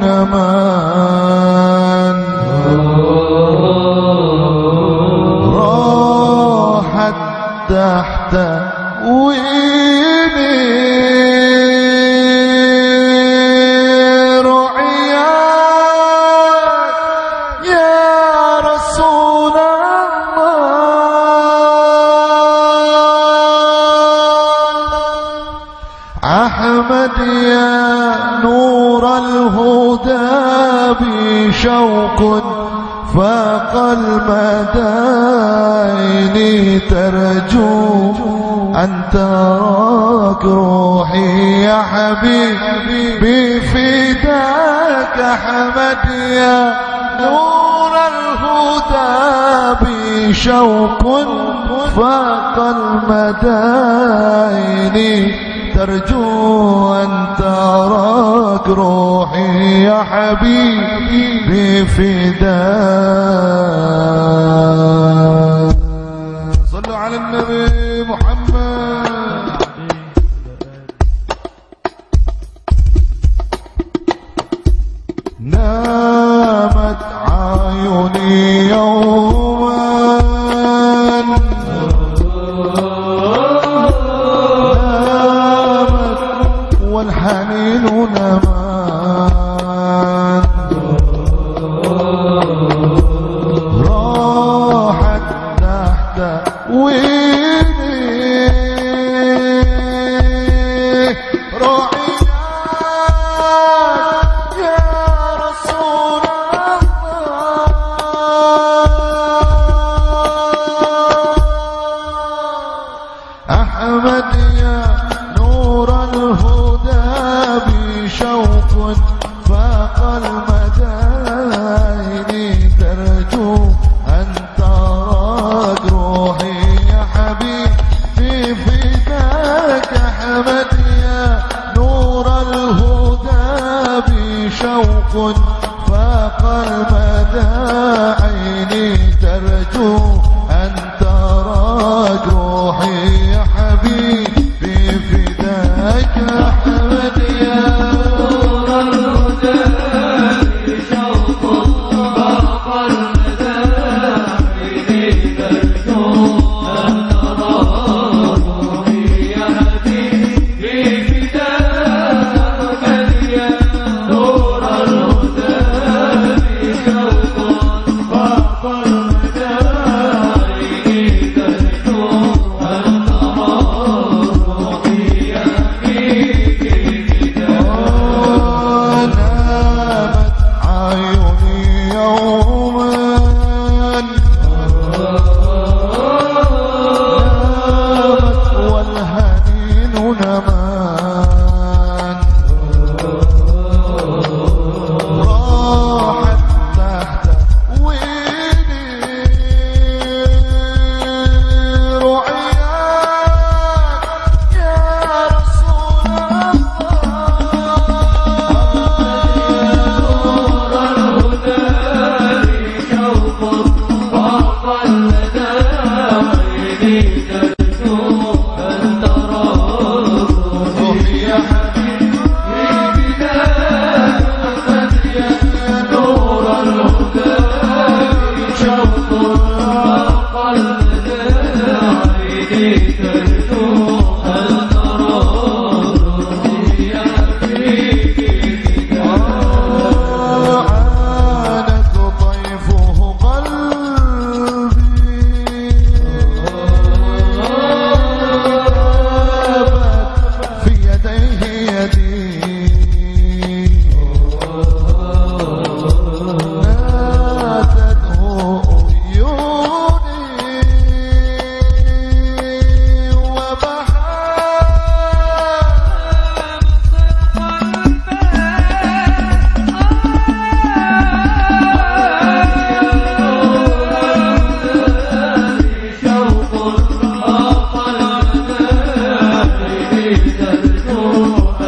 ما الهدى بشوق فاق المدائن ترجو أن تراك روحي يا حبيبي فداك أحمد يا نور الهدى بشوق فاق المدائن ترجو أن تراك روحي يا حبيبي فداك بشوق فاق المدائن ترجو أن تراك روحي يا حبيبي فداك أحمد يا نور الهدى بشوق فاق المدائن ترجو أن تراك روحي يا حبيبي فداك Oh,